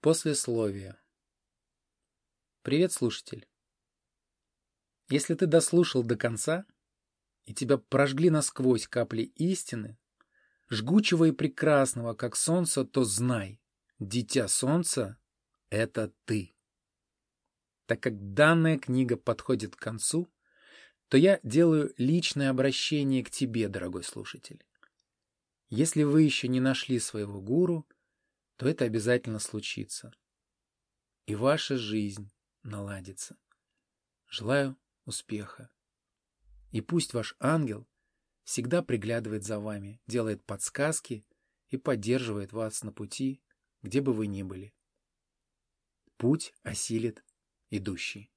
Послесловие. Привет, слушатель. Если ты дослушал до конца, и тебя прожгли насквозь капли истины, жгучего и прекрасного, как солнце, то знай, дитя солнца — это ты. Так как данная книга подходит к концу, то я делаю личное обращение к тебе, дорогой слушатель. Если вы еще не нашли своего гуру — то это обязательно случится. И ваша жизнь наладится. Желаю успеха. И пусть ваш ангел всегда приглядывает за вами, делает подсказки и поддерживает вас на пути, где бы вы ни были. Путь осилит идущий.